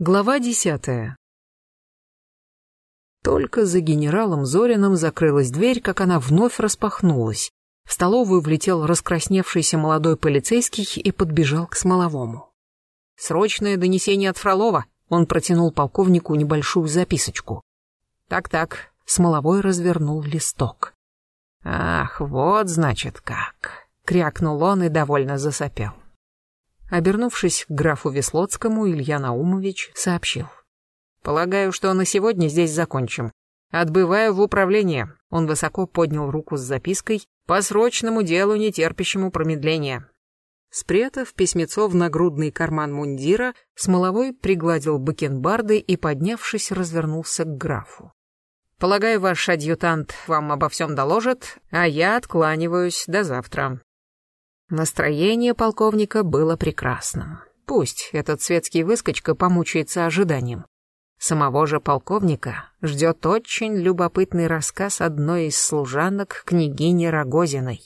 Глава десятая. Только за генералом Зориным закрылась дверь, как она вновь распахнулась. В столовую влетел раскрасневшийся молодой полицейский и подбежал к Смоловому. «Срочное донесение от Фролова!» Он протянул полковнику небольшую записочку. «Так-так», — Смоловой развернул листок. «Ах, вот значит как!» — крякнул он и довольно засопел. Обернувшись к графу Веслоцкому, Илья Наумович сообщил. «Полагаю, что на сегодня здесь закончим. Отбываю в управление». Он высоко поднял руку с запиской «По срочному делу, не терпящему промедления». Спрятав письмецо в нагрудный карман мундира, Смоловой пригладил бакенбарды и, поднявшись, развернулся к графу. «Полагаю, ваш адъютант вам обо всем доложит, а я откланиваюсь до завтра. Настроение полковника было прекрасным. Пусть этот светский выскочка помучается ожиданием. Самого же полковника ждет очень любопытный рассказ одной из служанок княгини Рогозиной.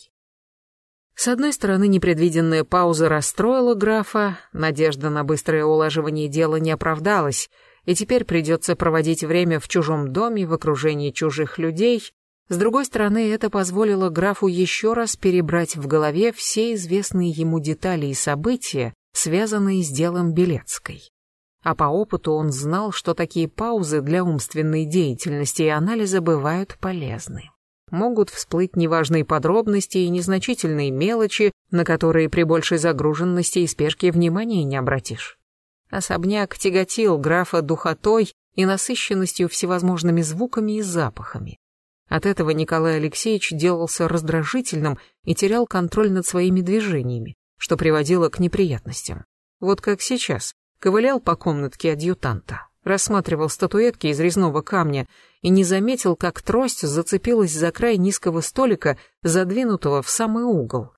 С одной стороны, непредвиденная пауза расстроила графа, надежда на быстрое улаживание дела не оправдалась, и теперь придется проводить время в чужом доме в окружении чужих людей, с другой стороны, это позволило графу еще раз перебрать в голове все известные ему детали и события, связанные с делом Белецкой. А по опыту он знал, что такие паузы для умственной деятельности и анализа бывают полезны. Могут всплыть неважные подробности и незначительные мелочи, на которые при большей загруженности и спешке внимания не обратишь. Особняк тяготил графа духотой и насыщенностью всевозможными звуками и запахами. От этого Николай Алексеевич делался раздражительным и терял контроль над своими движениями, что приводило к неприятностям. Вот как сейчас. Ковылял по комнатке адъютанта, рассматривал статуэтки из резного камня и не заметил, как трость зацепилась за край низкого столика, задвинутого в самый угол.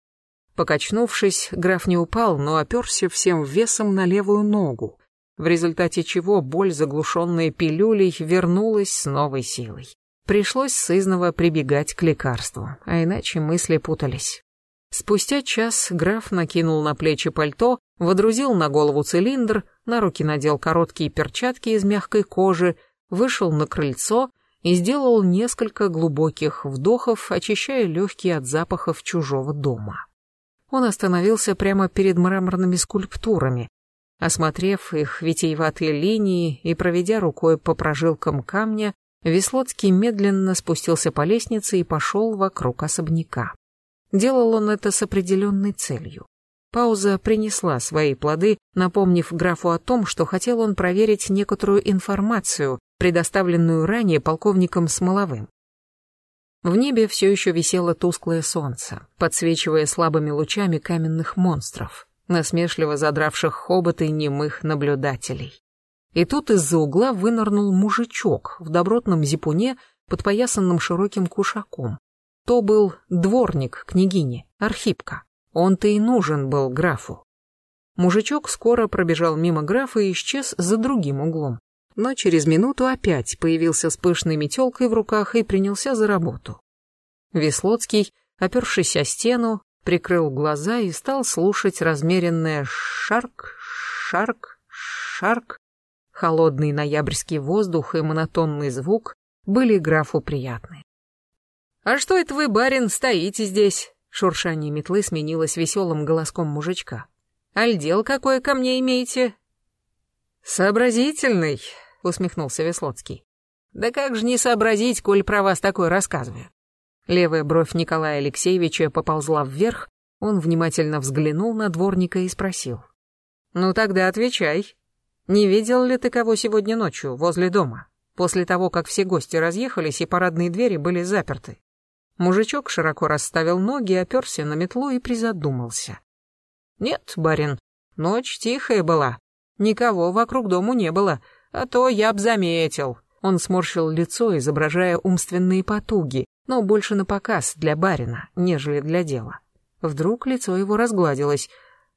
Покачнувшись, граф не упал, но оперся всем весом на левую ногу, в результате чего боль, заглушенная пилюлей, вернулась с новой силой. Пришлось сызново прибегать к лекарству, а иначе мысли путались. Спустя час граф накинул на плечи пальто, водрузил на голову цилиндр, на руки надел короткие перчатки из мягкой кожи, вышел на крыльцо и сделал несколько глубоких вдохов, очищая легкие от запахов чужого дома. Он остановился прямо перед мраморными скульптурами, осмотрев их витиеватые линии и проведя рукой по прожилкам камня, Веслоцкий медленно спустился по лестнице и пошел вокруг особняка. Делал он это с определенной целью. Пауза принесла свои плоды, напомнив графу о том, что хотел он проверить некоторую информацию, предоставленную ранее полковником Смоловым. В небе все еще висело тусклое солнце, подсвечивая слабыми лучами каменных монстров, насмешливо задравших хоботы немых наблюдателей. И тут из-за угла вынырнул мужичок в добротном зипуне, подпоясанном широким кушаком. То был дворник княгини, Архипка. Он-то и нужен был графу. Мужичок скоро пробежал мимо графа и исчез за другим углом. Но через минуту опять появился с пышной метелкой в руках и принялся за работу. Веслоцкий, опершись о стену, прикрыл глаза и стал слушать размеренное «шарк, шарк, шарк», Холодный ноябрьский воздух и монотонный звук были графу приятны. «А что это вы, барин, стоите здесь?» Шуршание метлы сменилось веселым голоском мужичка. «Аль дел какое ко мне имеете?» «Сообразительный», — усмехнулся Веслоцкий. «Да как же не сообразить, коль про вас такое рассказываю?» Левая бровь Николая Алексеевича поползла вверх, он внимательно взглянул на дворника и спросил. «Ну тогда отвечай, не видел ли ты кого сегодня ночью возле дома, после того, как все гости разъехались и парадные двери были заперты? Мужичок широко расставил ноги, оперся на метлу и призадумался. Нет, барин, ночь тихая была. Никого вокруг дому не было, а то я б заметил. Он сморщил лицо, изображая умственные потуги, но больше на показ для барина, нежели для дела. Вдруг лицо его разгладилось.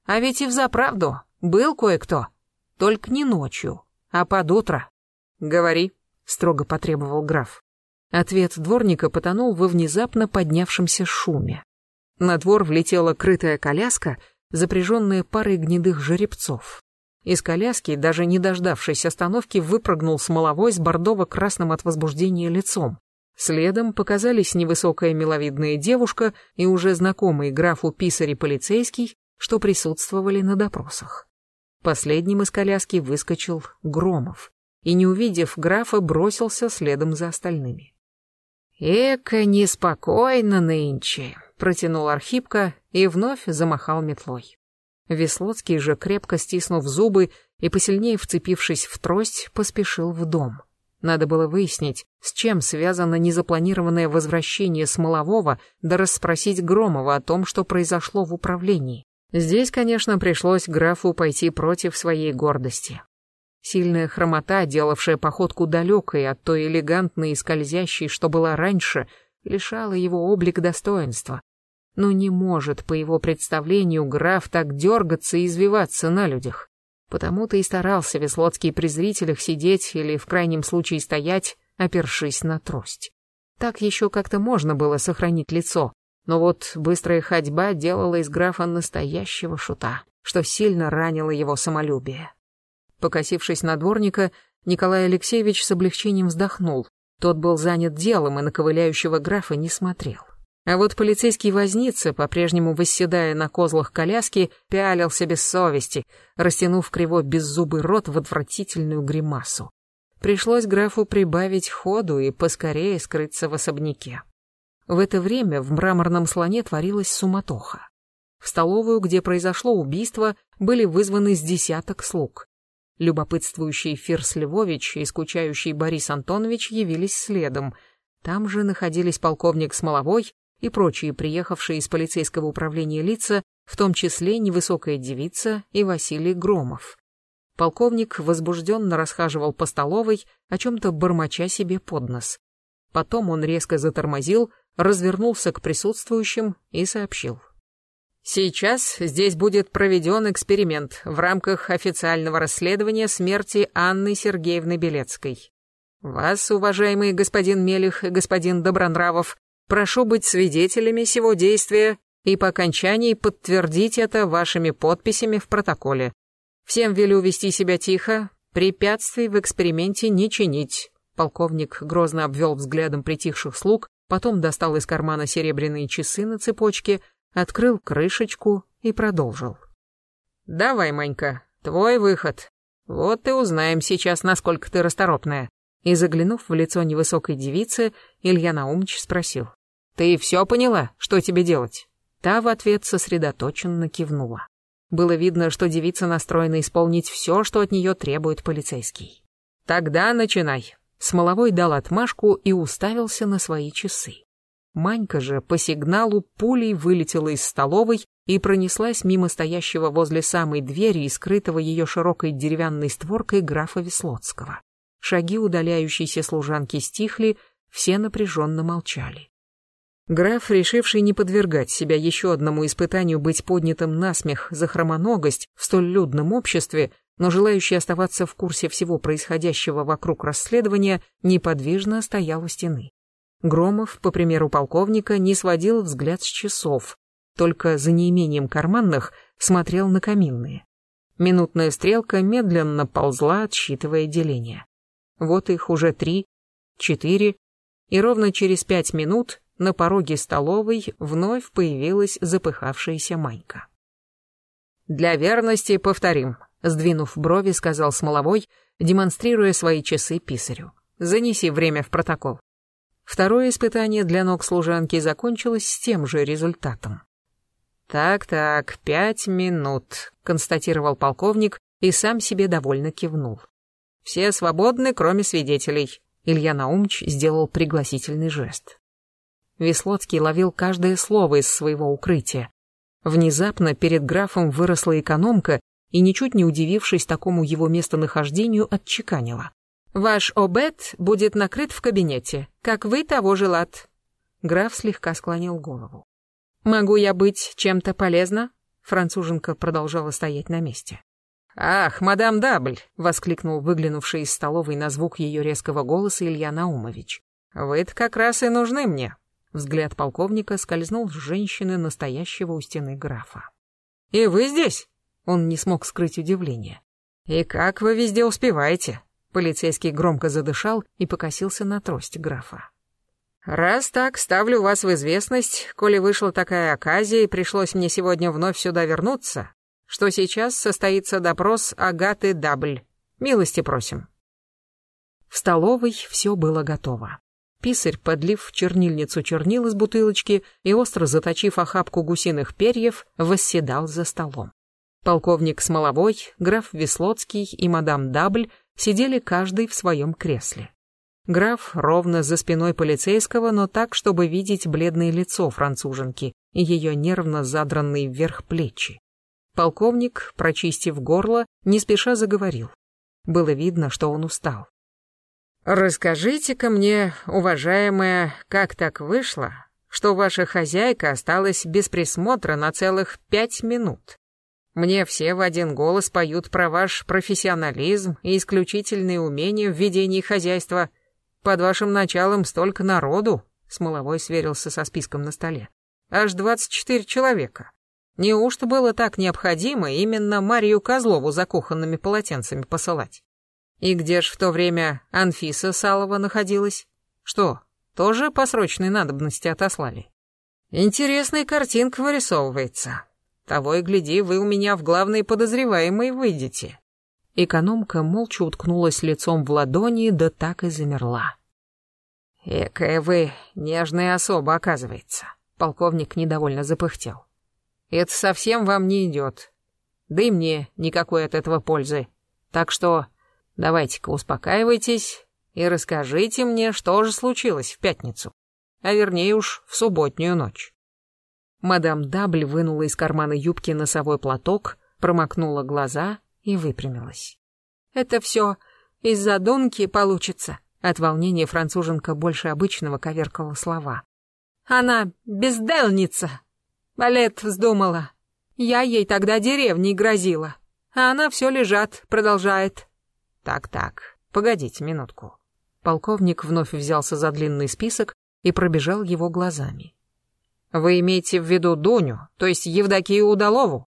А ведь и взаправду был кое-кто. Только не ночью, а под утро. Говори, строго потребовал граф. Ответ дворника потонул во внезапно поднявшемся шуме. На двор влетела крытая коляска, запряженная парой гнедых жеребцов. Из коляски, даже не дождавшись остановки, выпрыгнул смоловой с бордово-красным от возбуждения лицом. Следом показались невысокая миловидная девушка и уже знакомый графу писари полицейский, что присутствовали на допросах. Последним из коляски выскочил Громов и, не увидев графа, бросился следом за остальными. «Эка неспокойно нынче», — протянул Архипка и вновь замахал метлой. Веслоцкий же, крепко стиснув зубы и посильнее вцепившись в трость, поспешил в дом. Надо было выяснить, с чем связано незапланированное возвращение Смолового, да расспросить Громова о том, что произошло в управлении. Здесь, конечно, пришлось графу пойти против своей гордости. Сильная хромота, делавшая походку далекой от той элегантной и скользящей, что была раньше, лишала его облик достоинства. Но не может, по его представлению, граф так дергаться и извиваться на людях. Потому-то и старался Веслоцкий при зрителях сидеть или, в крайнем случае, стоять, опершись на трость. Так еще как-то можно было сохранить лицо, но вот быстрая ходьба делала из графа настоящего шута, что сильно ранило его самолюбие. Покосившись на дворника, Николай Алексеевич с облегчением вздохнул. Тот был занят делом и на ковыляющего графа не смотрел. А вот полицейский возница, по-прежнему восседая на козлах коляски, пялился без совести, растянув криво беззубый рот в отвратительную гримасу. Пришлось графу прибавить ходу и поскорее скрыться в особняке. В это время в мраморном слоне творилась суматоха. В столовую, где произошло убийство, были вызваны с десяток слуг. Любопытствующий Фирс Львович и скучающий Борис Антонович явились следом. Там же находились полковник Смоловой и прочие приехавшие из полицейского управления лица, в том числе невысокая девица и Василий Громов. Полковник возбужденно расхаживал по столовой, о чем-то бормоча себе под нос. Потом он резко затормозил, развернулся к присутствующим и сообщил. Сейчас здесь будет проведен эксперимент в рамках официального расследования смерти Анны Сергеевны Белецкой. Вас, уважаемый господин Мелих и господин Добронравов, Прошу быть свидетелями сего действия и по окончании подтвердить это вашими подписями в протоколе. Всем велю вести себя тихо, препятствий в эксперименте не чинить. Полковник грозно обвел взглядом притихших слуг, потом достал из кармана серебряные часы на цепочке, открыл крышечку и продолжил. «Давай, Манька, твой выход. Вот и узнаем сейчас, насколько ты расторопная. И заглянув в лицо невысокой девицы, Илья Наумович спросил. «Ты все поняла, что тебе делать?» Та в ответ сосредоточенно кивнула. Было видно, что девица настроена исполнить все, что от нее требует полицейский. «Тогда начинай». Смоловой дал отмашку и уставился на свои часы. Манька же по сигналу пулей вылетела из столовой и пронеслась мимо стоящего возле самой двери и скрытого ее широкой деревянной створкой графа Веслоцкого. Шаги удаляющейся служанки стихли, все напряженно молчали. Граф, решивший не подвергать себя еще одному испытанию быть поднятым на смех за хромоногость в столь людном обществе, но желающий оставаться в курсе всего происходящего вокруг расследования, неподвижно стоял у стены. Громов, по примеру полковника, не сводил взгляд с часов, только за неимением карманных смотрел на каминные. Минутная стрелка медленно ползла, отсчитывая деление. Вот их уже три, четыре, и ровно через пять минут на пороге столовой вновь появилась запыхавшаяся Манька. «Для верности повторим», — сдвинув брови, сказал Смоловой, демонстрируя свои часы писарю. «Занеси время в протокол». Второе испытание для ног служанки закончилось с тем же результатом. «Так-так, пять минут», — констатировал полковник и сам себе довольно кивнул. Все свободны, кроме свидетелей. Илья Наумч сделал пригласительный жест. Веслоцкий ловил каждое слово из своего укрытия. Внезапно перед графом выросла экономка и, ничуть не удивившись такому его местонахождению, отчеканила. «Ваш обед будет накрыт в кабинете, как вы того желат». Граф слегка склонил голову. «Могу я быть чем-то полезна?» Француженка продолжала стоять на месте. «Ах, мадам Дабль!» — воскликнул выглянувший из столовой на звук ее резкого голоса Илья Наумович. «Вы-то как раз и нужны мне». Взгляд полковника скользнул с женщины, настоящего у стены графа. «И вы здесь?» Он не смог скрыть удивление. «И как вы везде успеваете?» Полицейский громко задышал и покосился на трость графа. «Раз так, ставлю вас в известность, коли вышла такая оказия и пришлось мне сегодня вновь сюда вернуться, что сейчас состоится допрос Агаты Дабль. Милости просим». В столовой все было готово. Писарь, подлив в чернильницу чернил из бутылочки и остро заточив охапку гусиных перьев, восседал за столом. Полковник Смоловой, граф Веслоцкий и мадам Дабль сидели каждый в своем кресле. Граф ровно за спиной полицейского, но так, чтобы видеть бледное лицо француженки и ее нервно задранные вверх плечи. Полковник, прочистив горло, не спеша заговорил. Было видно, что он устал. «Расскажите-ка мне, уважаемая, как так вышло, что ваша хозяйка осталась без присмотра на целых пять минут? Мне все в один голос поют про ваш профессионализм и исключительные умения в ведении хозяйства. Под вашим началом столько народу, Смоловой сверился со списком на столе. Аж двадцать четыре человека. Неужто было так необходимо именно Марию Козлову за кухонными полотенцами посылать? И где ж в то время Анфиса Салова находилась? Что, тоже по срочной надобности отослали? Интересная картинка вырисовывается. Того и гляди, вы у меня в главные подозреваемые выйдете. Экономка молча уткнулась лицом в ладони, да так и замерла. «Экая вы нежная особа, оказывается», — полковник недовольно запыхтел. «Это совсем вам не идет. Да и мне никакой от этого пользы. Так что Давайте-ка успокаивайтесь и расскажите мне, что же случилось в пятницу, а вернее уж в субботнюю ночь. Мадам Дабль вынула из кармана юбки носовой платок, промокнула глаза и выпрямилась. «Это все из-за Донки получится», — от волнения француженка больше обычного коверкала слова. «Она бездельница. Балет вздумала. Я ей тогда деревней грозила, а она все лежат, продолжает. Так-так, погодите минутку. Полковник вновь взялся за длинный список и пробежал его глазами. Вы имеете в виду Дуню, то есть Евдокию Удалову?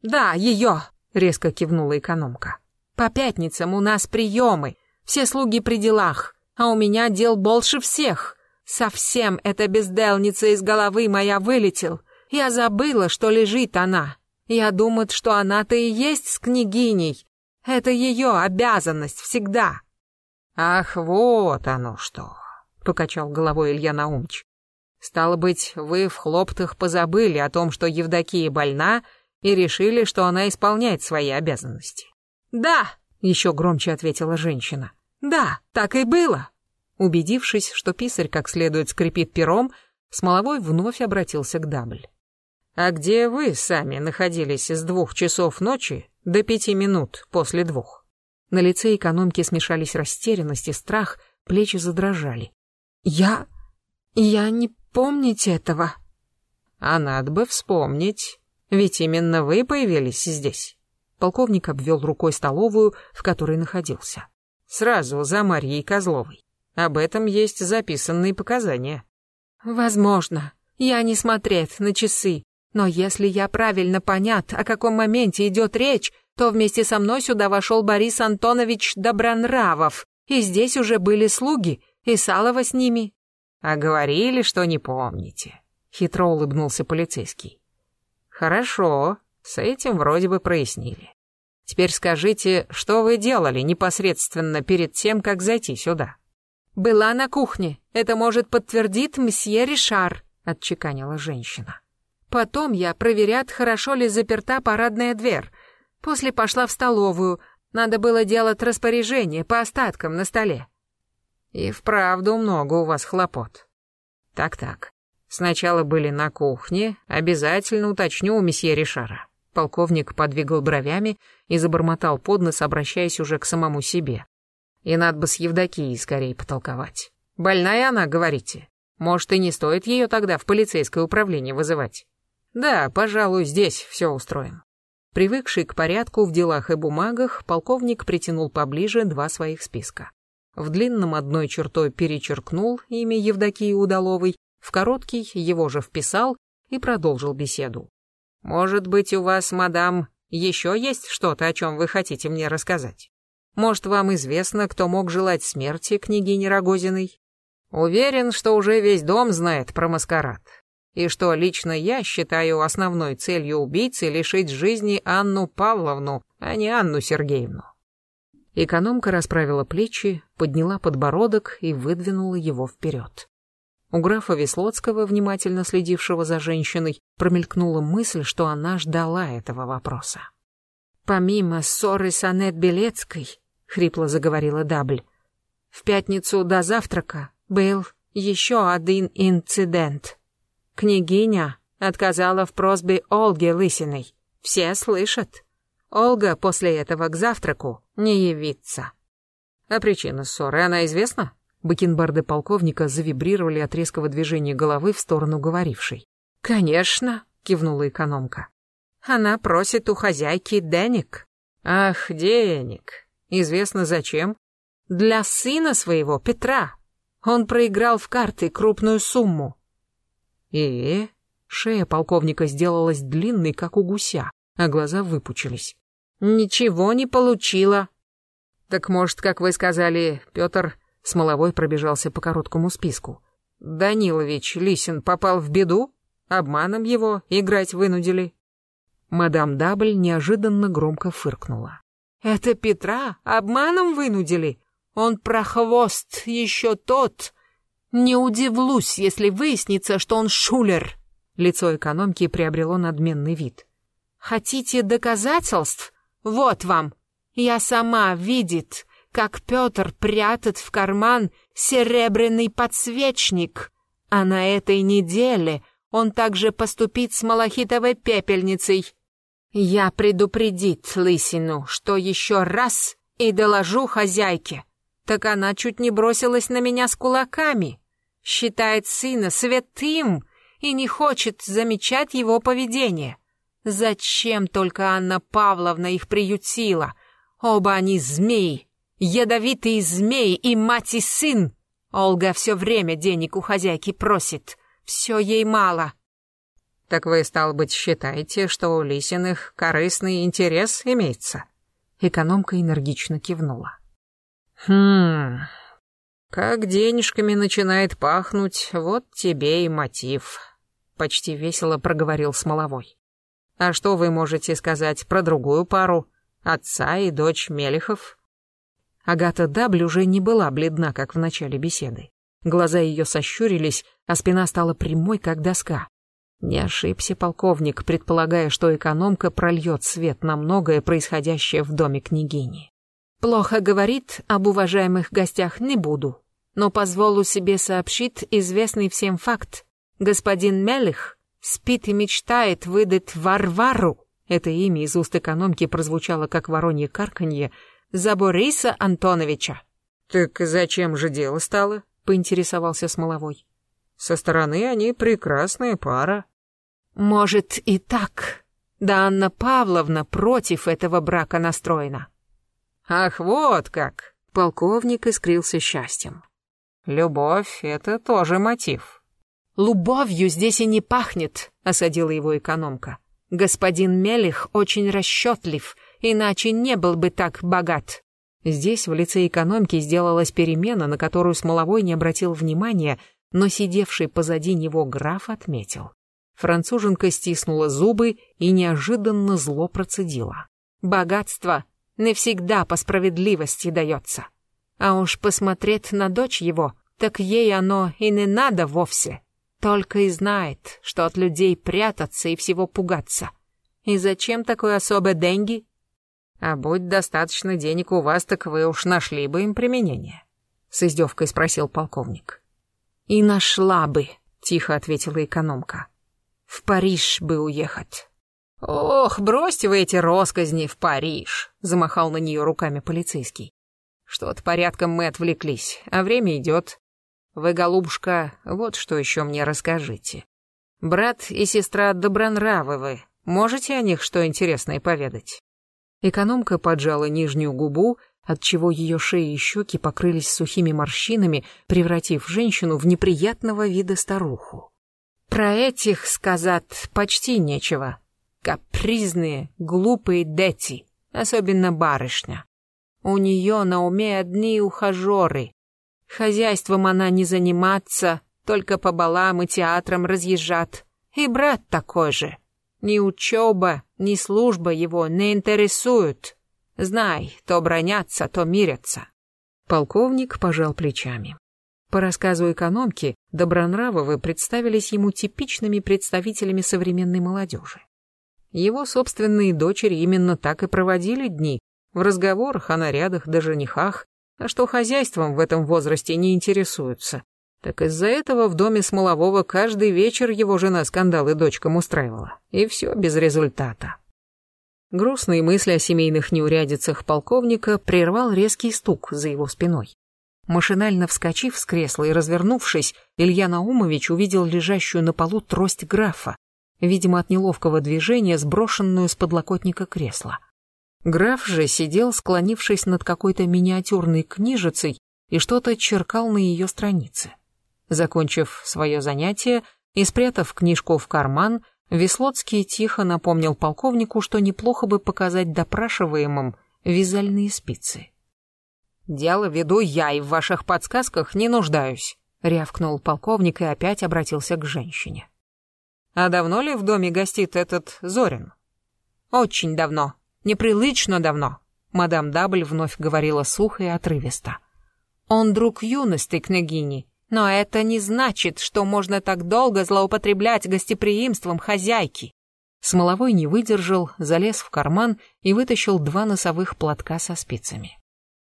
Да, ее, резко кивнула экономка. По пятницам у нас приемы, все слуги при делах, а у меня дел больше всех. Совсем эта бездельница из головы моя вылетел. Я забыла, что лежит она. Я думаю, что она-то и есть с княгиней, это ее обязанность всегда. Ах, вот оно что, покачал головой Илья Наумович. Стало быть, вы в хлоптах позабыли о том, что Евдокия больна, и решили, что она исполняет свои обязанности. Да, еще громче ответила женщина. Да, так и было. Убедившись, что писарь как следует скрипит пером, Смоловой вновь обратился к Дабль. «А где вы сами находились с двух часов ночи до пяти минут после двух?» На лице экономки смешались растерянность и страх, плечи задрожали. «Я... я не помните этого». «А надо бы вспомнить, ведь именно вы появились здесь». Полковник обвел рукой столовую, в которой находился. «Сразу за Марьей Козловой. Об этом есть записанные показания». «Возможно. Я не смотрев на часы. Но если я правильно понят, о каком моменте идет речь, то вместе со мной сюда вошел Борис Антонович Добронравов, и здесь уже были слуги, и Салова с ними. А говорили, что не помните. Хитро улыбнулся полицейский. Хорошо, с этим вроде бы прояснили. Теперь скажите, что вы делали непосредственно перед тем, как зайти сюда? Была на кухне. Это может подтвердить мсье Ришар, отчеканила женщина. Потом я проверят, хорошо ли заперта парадная дверь. После пошла в столовую. Надо было делать распоряжение по остаткам на столе. И вправду много у вас хлопот. Так-так. Сначала были на кухне, обязательно уточню у месье Ришара. Полковник подвигал бровями и забормотал под нос, обращаясь уже к самому себе. И надо бы с Евдокией скорее потолковать. Больная она, говорите? Может, и не стоит ее тогда в полицейское управление вызывать? Да, пожалуй, здесь все устроим. Привыкший к порядку в делах и бумагах, полковник притянул поближе два своих списка. В длинном одной чертой перечеркнул имя Евдокии Удаловой, в короткий его же вписал и продолжил беседу. «Может быть, у вас, мадам, Еще есть что-то, о чем вы хотите мне рассказать? Может, вам известно, кто мог желать смерти княгине Рогозиной? Уверен, что уже весь дом знает про маскарад. И что лично я считаю основной целью убийцы лишить жизни Анну Павловну, а не Анну Сергеевну. Экономка расправила плечи, подняла подбородок и выдвинула его вперед. У графа Веслоцкого, внимательно следившего за женщиной, промелькнула мысль, что она ждала этого вопроса. «Помимо ссоры с Аннет Белецкой», — хрипло заговорила Дабль, «в пятницу до завтрака был еще один инцидент. Княгиня отказала в просьбе Ольги Лысиной. Все слышат. Ольга после этого к завтраку не явится. А причина ссоры, она известна? Бакенбарды полковника завибрировали от резкого движения головы в сторону говорившей. «Конечно», — кивнула экономка. «Она просит у хозяйки денег». «Ах, денег. Известно зачем?» «Для сына своего, Петра. Он проиграл в карты крупную сумму». «И?» Шея полковника сделалась длинной, как у гуся, а глаза выпучились. Ничего не получила. Так может, как вы сказали, Петр Смоловой пробежался по короткому списку. Данилович Лисин попал в беду? Обманом его играть вынудили? Мадам Дабль неожиданно громко фыркнула. Это Петра обманом вынудили? Он прохвост еще тот. Не удивлюсь, если выяснится, что он шулер. Лицо экономки приобрело надменный вид. Хотите доказательств? Вот вам. Я сама видит, как Петр прятает в карман серебряный подсвечник, а на этой неделе он также поступит с малахитовой пепельницей. Я предупредить Лысину, что еще раз и доложу хозяйке. Так она чуть не бросилась на меня с кулаками. Считает сына святым и не хочет замечать его поведение. Зачем только Анна Павловна их приютила? Оба они змеи, ядовитые змеи и мать и сын. Олга все время денег у хозяйки просит. Все ей мало. Так вы, стал быть, считаете, что у Лисиных корыстный интерес имеется? Экономка энергично кивнула. Хм, как денежками начинает пахнуть, вот тебе и мотив. Почти весело проговорил Смоловой. А что вы можете сказать про другую пару? Отца и дочь Мелехов? Агата Дабль уже не была бледна, как в начале беседы. Глаза ее сощурились, а спина стала прямой, как доска. Не ошибся полковник, предполагая, что экономка прольет свет на многое происходящее в доме княгини. «Плохо говорит, об уважаемых гостях не буду, но позволю себе сообщить известный всем факт. Господин Мелих Спит и мечтает выдать Варвару. Это имя из уст экономки прозвучало как воронье карканье за Бориса Антоновича. Так зачем же дело стало? поинтересовался Смоловой. Со стороны они прекрасная пара. Может и так. Да Анна Павловна против этого брака настроена. Ах, вот как. Полковник искрился счастьем. Любовь — это тоже мотив. «Любовью здесь и не пахнет», — осадила его экономка. «Господин Мелих очень расчетлив, иначе не был бы так богат». Здесь в лице экономки сделалась перемена, на которую Смоловой не обратил внимания, но сидевший позади него граф отметил. Француженка стиснула зубы и неожиданно зло процедила. «Богатство не всегда по справедливости дается. А уж посмотреть на дочь его, так ей оно и не надо вовсе». Только и знает, что от людей прятаться и всего пугаться. И зачем такой особой деньги? А будь достаточно денег у вас, так вы уж нашли бы им применение. С издевкой спросил полковник. И нашла бы, тихо ответила экономка. В Париж бы уехать. «Ох, бросьте вы эти росказни в Париж!» — замахал на нее руками полицейский. «Что-то порядком мы отвлеклись, а время идет. Вы, голубушка, вот что еще мне расскажите. Брат и сестра Добронравовы, можете о них что интересное поведать?» Экономка поджала нижнюю губу, отчего ее шея и щеки покрылись сухими морщинами, превратив женщину в неприятного вида старуху. «Про этих сказать почти нечего. Капризные, глупые дети, особенно барышня. У нее на уме одни ухажеры. Хозяйством она не заниматься, только по балам и театрам разъезжат. И брат такой же. Ни учеба, ни служба его не интересуют. Знай, то бронятся, то мирятся. Полковник пожал плечами. По рассказу экономки, Добронравовы представились ему типичными представителями современной молодежи. Его собственные дочери именно так и проводили дни, в разговорах о нарядах да женихах, а что хозяйством в этом возрасте не интересуются. Так из-за этого в доме Смолового каждый вечер его жена скандалы дочкам устраивала. И все без результата. Грустные мысли о семейных неурядицах полковника прервал резкий стук за его спиной. Машинально вскочив с кресла и развернувшись, Илья Наумович увидел лежащую на полу трость графа, видимо, от неловкого движения, сброшенную с подлокотника кресла. Граф же сидел, склонившись над какой-то миниатюрной книжицей и что-то черкал на ее странице. Закончив свое занятие и спрятав книжку в карман, Веслоцкий тихо напомнил полковнику, что неплохо бы показать допрашиваемым вязальные спицы. «Дело веду я, и в ваших подсказках не нуждаюсь», — рявкнул полковник и опять обратился к женщине. «А давно ли в доме гостит этот Зорин?» «Очень давно», Неприлично давно, мадам Дабль вновь говорила сухо и отрывисто. Он друг юности княгини, но это не значит, что можно так долго злоупотреблять гостеприимством хозяйки. Смоловой не выдержал, залез в карман и вытащил два носовых платка со спицами.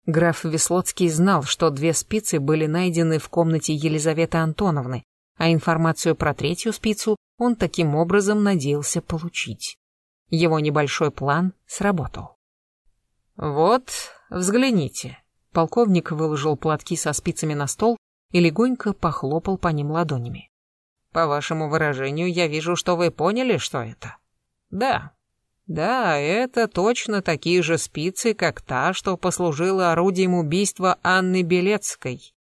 Граф Веслоцкий знал, что две спицы были найдены в комнате Елизаветы Антоновны, а информацию про третью спицу он таким образом надеялся получить. Его небольшой план сработал. «Вот, взгляните». Полковник выложил платки со спицами на стол и легонько похлопал по ним ладонями. «По вашему выражению, я вижу, что вы поняли, что это?» «Да. Да, это точно такие же спицы, как та, что послужила орудием убийства Анны Белецкой.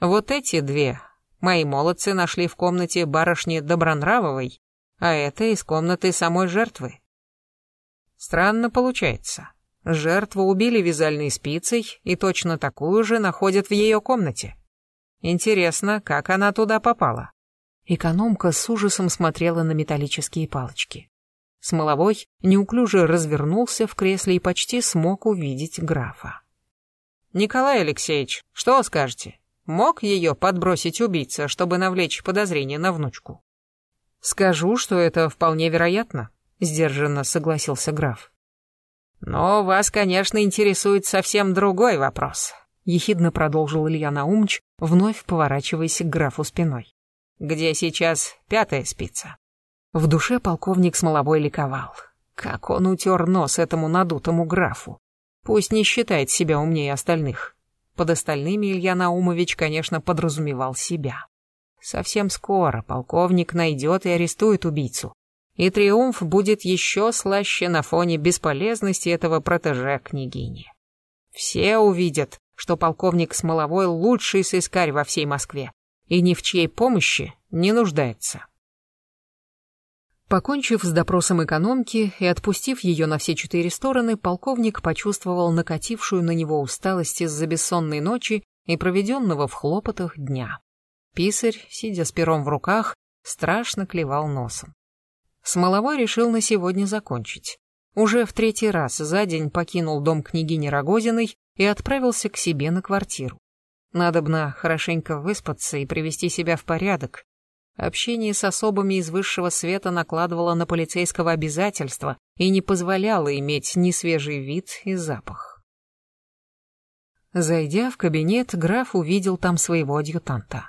Вот эти две мои молодцы нашли в комнате барышни Добронравовой, а это из комнаты самой жертвы. Странно получается. Жертву убили вязальной спицей, и точно такую же находят в ее комнате. Интересно, как она туда попала? Экономка с ужасом смотрела на металлические палочки. Смоловой неуклюже развернулся в кресле и почти смог увидеть графа. «Николай Алексеевич, что скажете? Мог ее подбросить убийца, чтобы навлечь подозрение на внучку?» «Скажу, что это вполне вероятно», — сдержанно согласился граф. «Но вас, конечно, интересует совсем другой вопрос», — ехидно продолжил Илья Наумч, вновь поворачиваясь к графу спиной. «Где сейчас пятая спица?» В душе полковник Смоловой ликовал. Как он утер нос этому надутому графу. Пусть не считает себя умнее остальных. Под остальными Илья Наумович, конечно, подразумевал себя. Совсем скоро полковник найдет и арестует убийцу и триумф будет еще слаще на фоне бесполезности этого протеже княгини. Все увидят, что полковник Смоловой лучший сыскарь во всей Москве и ни в чьей помощи не нуждается. Покончив с допросом экономки и отпустив ее на все четыре стороны, полковник почувствовал накатившую на него усталость из-за бессонной ночи и проведенного в хлопотах дня. Писарь, сидя с пером в руках, страшно клевал носом. Смоловой решил на сегодня закончить. Уже в третий раз за день покинул дом княгини Рогозиной и отправился к себе на квартиру. Надобно хорошенько выспаться и привести себя в порядок. Общение с особами из высшего света накладывало на полицейского обязательства и не позволяло иметь ни свежий вид и запах. Зайдя в кабинет, граф увидел там своего адъютанта.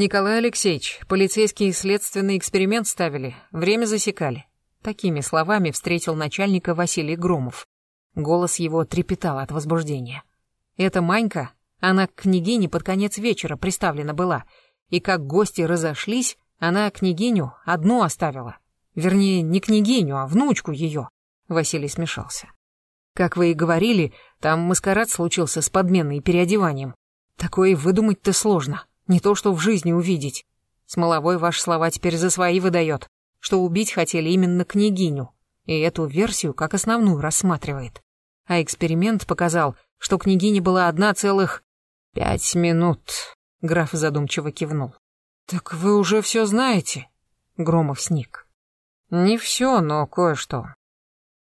«Николай Алексеевич, полицейский следственный эксперимент ставили, время засекали». Такими словами встретил начальника Василий Громов. Голос его трепетал от возбуждения. «Это Манька, она к княгине под конец вечера приставлена была, и как гости разошлись, она княгиню одну оставила. Вернее, не княгиню, а внучку ее». Василий смешался. «Как вы и говорили, там маскарад случился с подменой и переодеванием. Такое выдумать-то сложно». Не то что в жизни увидеть. Смоловой ваши слова теперь за свои выдает. что убить хотели именно княгиню, и эту версию как основную рассматривает. А эксперимент показал, что княгиня была одна целых пять минут. Граф задумчиво кивнул. «Так вы уже все знаете?» Громов сник. «Не все, но кое-что».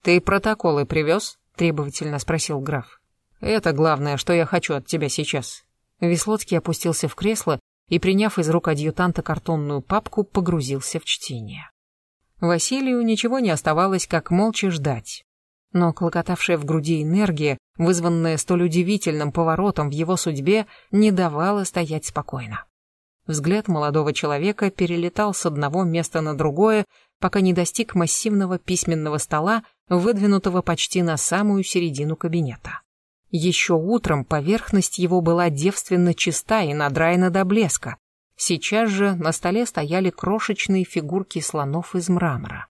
«Ты протоколы привез?» — требовательно спросил граф. «Это главное, что я хочу от тебя сейчас». Веслоцкий опустился в кресло и, приняв из рук адъютанта картонную папку, погрузился в чтение. Василию ничего не оставалось, как молча ждать. Но клокотавшая в груди энергия, вызванная столь удивительным поворотом в его судьбе, не давала стоять спокойно. Взгляд молодого человека перелетал с одного места на другое, пока не достиг массивного письменного стола, выдвинутого почти на самую середину кабинета. Еще утром поверхность его была девственно чиста и надраена до блеска. Сейчас же на столе стояли крошечные фигурки слонов из мрамора.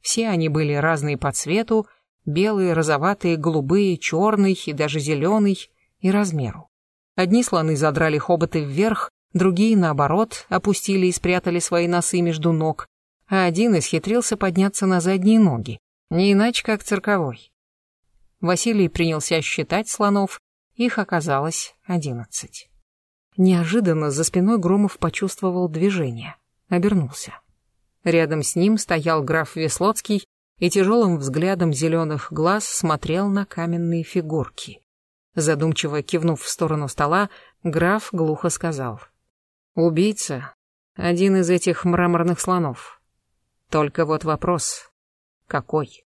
Все они были разные по цвету, белые, розоватые, голубые, черный и даже зеленый, и размеру. Одни слоны задрали хоботы вверх, другие, наоборот, опустили и спрятали свои носы между ног, а один исхитрился подняться на задние ноги, не иначе как цирковой. Василий принялся считать слонов, их оказалось одиннадцать. Неожиданно за спиной Громов почувствовал движение, обернулся. Рядом с ним стоял граф Веслоцкий и тяжелым взглядом зеленых глаз смотрел на каменные фигурки. Задумчиво кивнув в сторону стола, граф глухо сказал. «Убийца — один из этих мраморных слонов. Только вот вопрос — какой?»